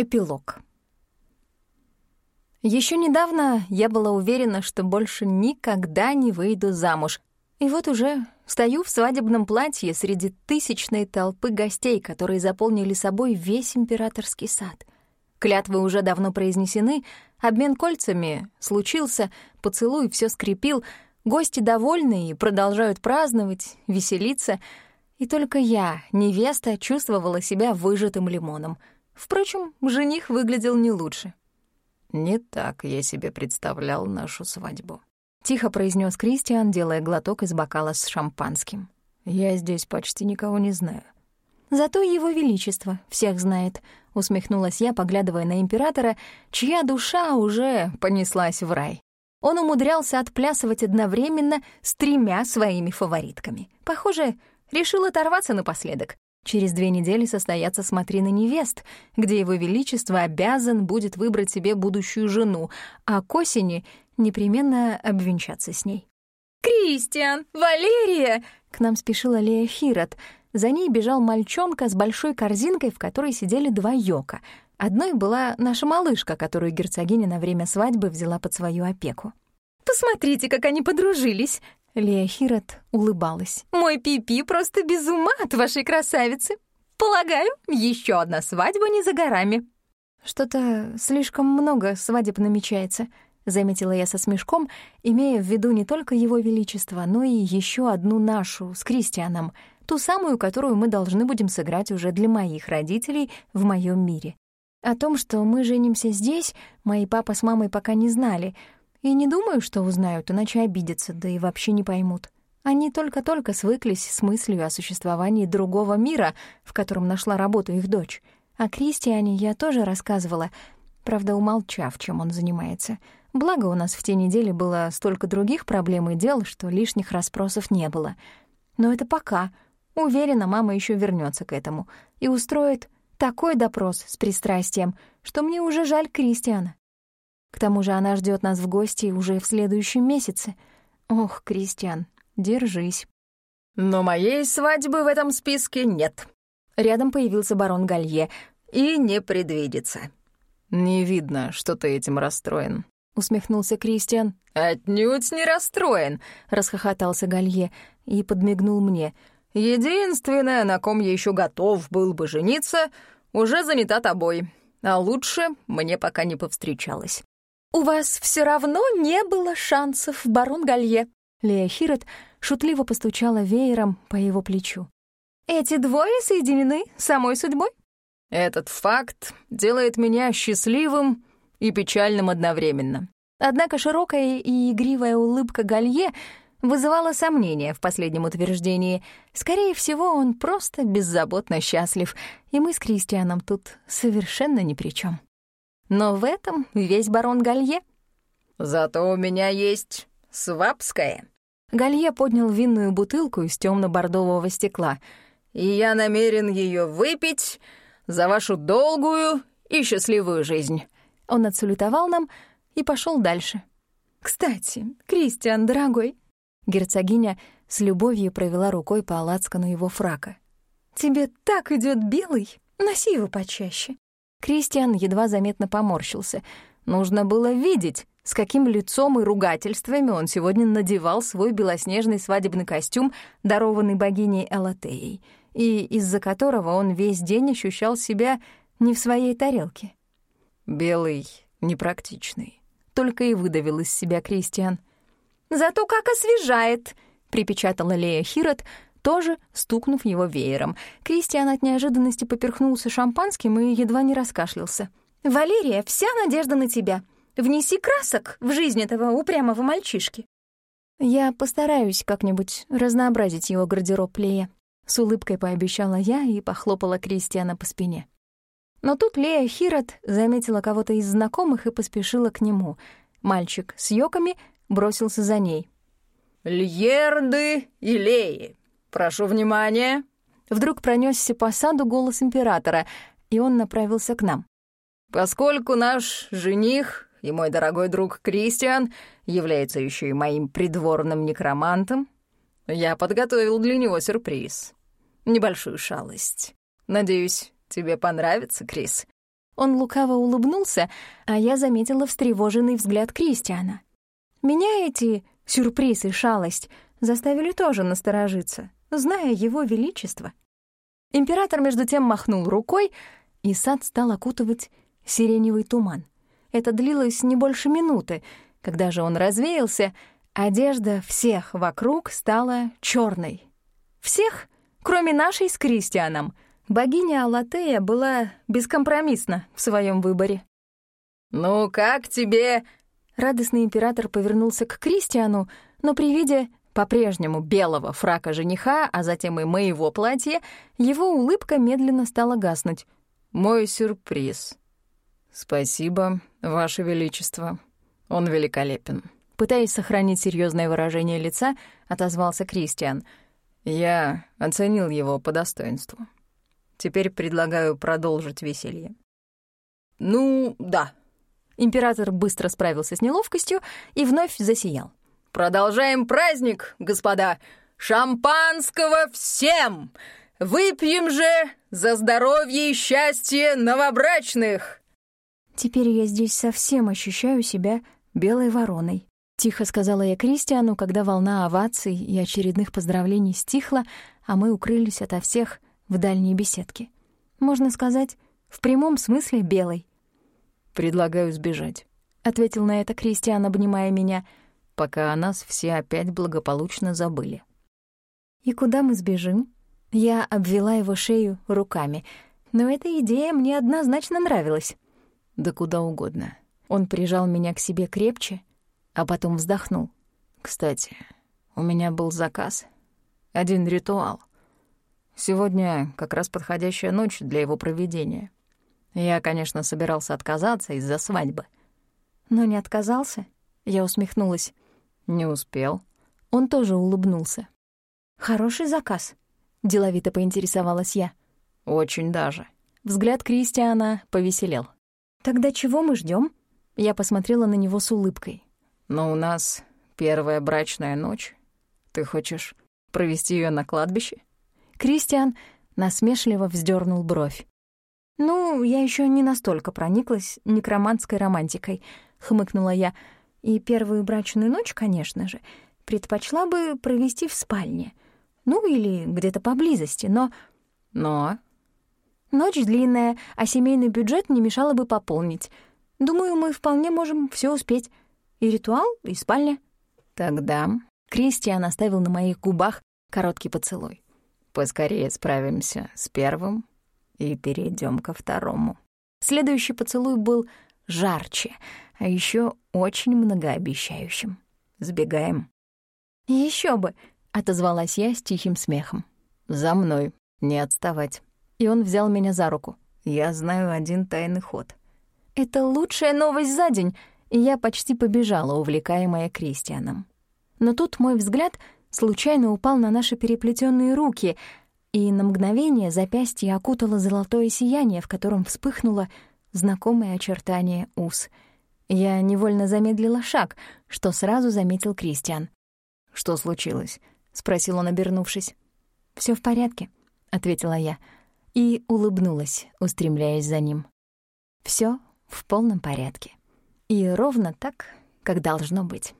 Эпилог. Еще недавно я была уверена, что больше никогда не выйду замуж. И вот уже стою в свадебном платье среди тысячной толпы гостей, которые заполнили собой весь императорский сад. Клятвы уже давно произнесены, обмен кольцами случился, поцелуй все скрепил, гости довольны и продолжают праздновать, веселиться. И только я, невеста, чувствовала себя выжатым лимоном — Впрочем, жених выглядел не лучше. «Не так я себе представлял нашу свадьбу», — тихо произнес Кристиан, делая глоток из бокала с шампанским. «Я здесь почти никого не знаю». «Зато его величество всех знает», — усмехнулась я, поглядывая на императора, чья душа уже понеслась в рай. Он умудрялся отплясывать одновременно с тремя своими фаворитками. Похоже, решил оторваться напоследок. Через две недели состоятся смотрины невест, где его величество обязан будет выбрать себе будущую жену, а к осени непременно обвенчаться с ней. «Кристиан! Валерия!» К нам спешила Лея Хирот. За ней бежал мальчонка с большой корзинкой, в которой сидели два йока. Одной была наша малышка, которую герцогиня на время свадьбы взяла под свою опеку. «Посмотрите, как они подружились!» Лея Хирот улыбалась. «Мой Пипи просто без ума от вашей красавицы. Полагаю, еще одна свадьба не за горами». «Что-то слишком много свадеб намечается», — заметила я со смешком, имея в виду не только его величество, но и еще одну нашу с Кристианом, ту самую, которую мы должны будем сыграть уже для моих родителей в моем мире. О том, что мы женимся здесь, мои папа с мамой пока не знали — и не думаю, что узнают, иначе обидятся, да и вообще не поймут. Они только-только свыклись с мыслью о существовании другого мира, в котором нашла работу их дочь. О Кристиане я тоже рассказывала, правда, умолчав, чем он занимается. Благо, у нас в те недели было столько других проблем и дел, что лишних расспросов не было. Но это пока. Уверена, мама еще вернется к этому и устроит такой допрос с пристрастием, что мне уже жаль Кристиана. К тому же она ждет нас в гости уже в следующем месяце. Ох, Кристиан, держись. Но моей свадьбы в этом списке нет. Рядом появился барон Галье. И не предвидится. Не видно, что ты этим расстроен. Усмехнулся Кристиан. «Отнюдь не расстроен», — расхохотался Галье и подмигнул мне. «Единственное, на ком я еще готов был бы жениться, уже занята тобой, а лучше мне пока не повстречалось. «У вас все равно не было шансов, барон Галье». Лея Хирот шутливо постучала веером по его плечу. «Эти двое соединены самой судьбой?» «Этот факт делает меня счастливым и печальным одновременно». Однако широкая и игривая улыбка Галье вызывала сомнения в последнем утверждении. Скорее всего, он просто беззаботно счастлив, и мы с Кристианом тут совершенно ни при чем. Но в этом весь барон Галье. «Зато у меня есть свапская». Галье поднял винную бутылку из темно бордового стекла. «И я намерен ее выпить за вашу долгую и счастливую жизнь». Он отсалютовал нам и пошел дальше. «Кстати, Кристиан, дорогой...» Герцогиня с любовью провела рукой по лацкану его фрака. «Тебе так идет белый, носи его почаще. Кристиан едва заметно поморщился. Нужно было видеть, с каким лицом и ругательствами он сегодня надевал свой белоснежный свадебный костюм, дарованный богиней Элатеей, и из-за которого он весь день ощущал себя не в своей тарелке. «Белый, непрактичный», — только и выдавил из себя Кристиан. «Зато как освежает», — припечатала Лея Хирот, тоже стукнув его веером. Кристиан от неожиданности поперхнулся шампанским и едва не раскашлялся. «Валерия, вся надежда на тебя. Внеси красок в жизнь этого упрямого мальчишки». «Я постараюсь как-нибудь разнообразить его гардероб Лея», — с улыбкой пообещала я и похлопала Кристиана по спине. Но тут Лея Хирот заметила кого-то из знакомых и поспешила к нему. Мальчик с йоками бросился за ней. «Льерды и Леи, «Прошу внимания!» Вдруг пронесся по саду голос императора, и он направился к нам. «Поскольку наш жених и мой дорогой друг Кристиан является еще и моим придворным некромантом, я подготовил для него сюрприз. Небольшую шалость. Надеюсь, тебе понравится, Крис». Он лукаво улыбнулся, а я заметила встревоженный взгляд Кристиана. Меня эти сюрприз и шалость заставили тоже насторожиться, зная его величество. Император между тем махнул рукой, и сад стал окутывать сиреневый туман. Это длилось не больше минуты. Когда же он развеялся, одежда всех вокруг стала черной. Всех, кроме нашей с Кристианом. Богиня Алатея была бескомпромиссна в своем выборе. «Ну как тебе?» Радостный император повернулся к Кристиану, но при виде по-прежнему белого фрака жениха, а затем и моего платья, его улыбка медленно стала гаснуть. «Мой сюрприз», «Спасибо, Ваше Величество. Он великолепен». Пытаясь сохранить серьезное выражение лица, отозвался Кристиан. «Я оценил его по достоинству. Теперь предлагаю продолжить веселье». «Ну, да». Император быстро справился с неловкостью и вновь засиял. «Продолжаем праздник, господа! Шампанского всем! Выпьем же за здоровье и счастье новобрачных!» «Теперь я здесь совсем ощущаю себя белой вороной», — тихо сказала я Кристиану, когда волна оваций и очередных поздравлений стихла, а мы укрылись ото всех в дальней беседке. Можно сказать, в прямом смысле белой. «Предлагаю сбежать», — ответил на это Кристиан, обнимая меня, «пока о нас все опять благополучно забыли». «И куда мы сбежим?» Я обвела его шею руками, но эта идея мне однозначно нравилась. Да куда угодно. Он прижал меня к себе крепче, а потом вздохнул. Кстати, у меня был заказ. Один ритуал. Сегодня как раз подходящая ночь для его проведения. Я, конечно, собирался отказаться из-за свадьбы. Но не отказался? Я усмехнулась. Не успел. Он тоже улыбнулся. «Хороший заказ», — деловито поинтересовалась я. «Очень даже». Взгляд Кристиана повеселел. «Тогда чего мы ждем? Я посмотрела на него с улыбкой. «Но у нас первая брачная ночь. Ты хочешь провести ее на кладбище?» Кристиан насмешливо вздернул бровь. «Ну, я еще не настолько прониклась некроманской романтикой», — хмыкнула я. «И первую брачную ночь, конечно же, предпочла бы провести в спальне. Ну, или где-то поблизости, но...» «Но?» Ночь длинная, а семейный бюджет не мешало бы пополнить. Думаю, мы вполне можем все успеть. И ритуал, и спальня. Тогда Кристиан оставил на моих губах короткий поцелуй. Поскорее справимся с первым и перейдем ко второму. Следующий поцелуй был жарче, а еще очень многообещающим. Сбегаем. Еще бы, отозвалась я с тихим смехом. За мной, не отставать и он взял меня за руку. «Я знаю один тайный ход». Это лучшая новость за день, и я почти побежала, увлекаемая Кристианом. Но тут мой взгляд случайно упал на наши переплетенные руки, и на мгновение запястье окутало золотое сияние, в котором вспыхнуло знакомое очертание ус. Я невольно замедлила шаг, что сразу заметил Кристиан. «Что случилось?» — спросил он, обернувшись. Все в порядке», — ответила я и улыбнулась, устремляясь за ним. Все в полном порядке. И ровно так, как должно быть.